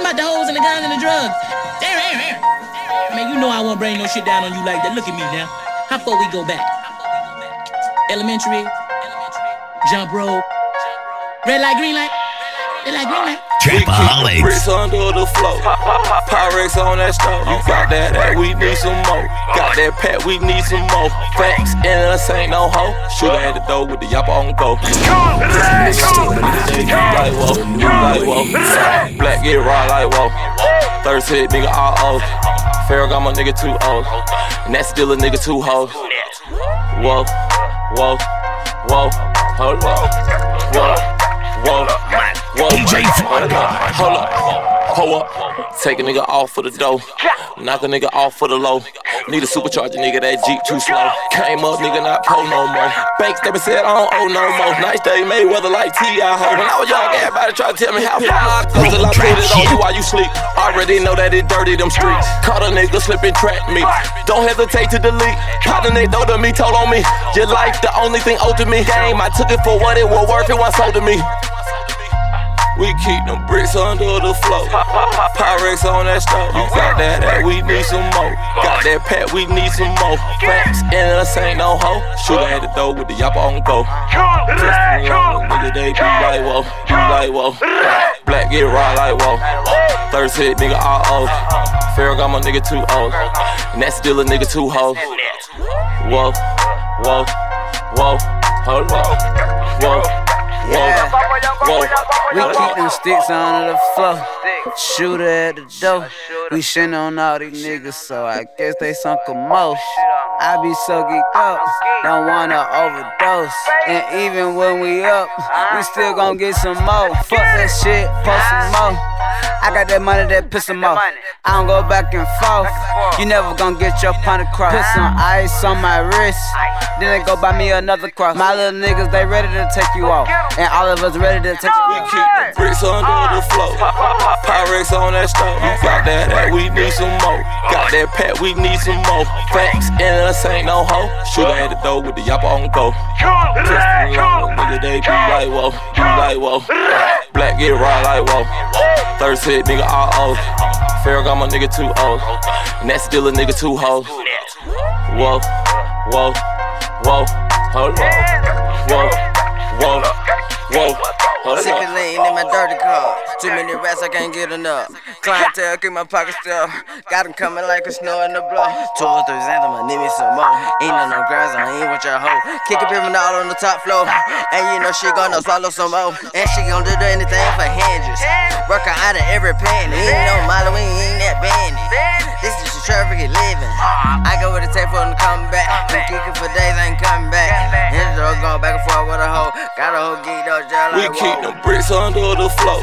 about the hoes and the guns and the drugs. Damn, damn, damn. Man, you know I won't bring no shit down on you like that. Look at me now. How far we go back? Elementary, jump rope, red light, green light, red light, green light. Trapaholics. Bricks under the floor. Pyrex on that stove. You got that, that, we need some more. Got that pat, we need some more. Facts, and us ain't no hoe. Shoot at the door with the yapper on go. Like whoa, like whoa. Black get raw like whoa. Thirst hit, nigga all old. Farrell got my nigga too old. And that's still a nigga too hoe. Whoa, whoa, whoa, hold up. Whoa, whoa. Hold up, hold up. Take a nigga off for the dough. Knock a nigga off for the low. Need a supercharger, nigga, that Jeep too slow. Came up, nigga, not pull no more. Banks never said I don't owe no more. Nice day, Mayweather like T.I. ho. When I was young, everybody tried to tell me how far I go till I put it on you while you sleep. Already know that it dirty, them streets. Caught a nigga slipping, track me. Don't hesitate to delete. Caught a nigga, to me, told on me. Your life, the only thing owed to me. Game, I took it for what it was worth, it was sold to me. We keep them bricks under the floor. Pyrex on that stove. You got that, that, we need some more. Got that pat, we need some more. Facts, and us ain't no hoe. Shoot at the door with the yapper on go. Just nigga, they be like, whoa, be like, whoa. Black get raw like, whoa. Thirst hit, nigga, all old. Farrell got my nigga too old. And that's still a nigga too hoe. Whoa, whoa, whoa, hold up. Whoa, whoa, whoa. We keep them sticks under the floor. Shooter at the door. We shitting on all these niggas, so I guess they sunk a most. I be so geeked up, don't wanna overdose. And even when we up, we still gon' get some more. Fuck that shit, post some more. I got that money that piss them off. I don't go back and forth. You never gon' get your point across. Put some ice on my wrist. Then they go buy me another cross. My little niggas, they ready to take you off. And all of us ready to take you off. We keep the bricks under the floor. Pyrex on that stove. You got that, that, we need some more. Got that pack, we need some more. Facts, and us ain't no hoe. Shoot at the door with the yapper on go. Just nigga, they be like, whoa, be like, whoa. Black get raw like, whoa. Thirst hit, nigga, all old. Farrell got my nigga too old. And that's still a nigga too hoe. Whoa, whoa, whoa, hold up. Whoa, whoa, whoa, hold Oh, Sipping up. lean in my dirty car. Too many rats, I can't get enough. Clientele, keep my pockets still. Got 'em coming like a snow in the blow. Two or three Xantham, I need me some more. Ain't on no grass, I ain't with your hoe. Kick a pimpin' all on the top floor. And you know she gonna swallow some more. And she gon' do anything for hinges. Work her out of every penny. Ain't no Molly, we ain't that bandy. This is the traffic living. I go with the tape for them to come back. Been kicking for days, ain't coming back. And the dog going back and forth with a hoe. Got a hoe up, just We keep whoa. them bricks under the floor.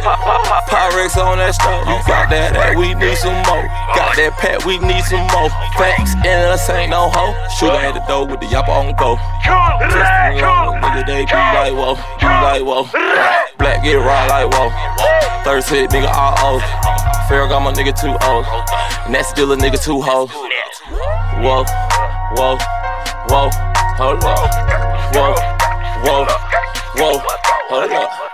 Pyrex on that stove. You got that, that, we need some more. Got that pat, we need some more. Facts, and us ain't no hoe. Shoot at the door with the yapper on go. Just nigga, they be like, whoa, be like, whoa. Black get raw like, whoa. Thirst hit, nigga, all old. Farrell got my nigga too old. And that's still a nigga too hoe. Whoa, whoa, whoa, hold up. Whoa, whoa, whoa, hold up.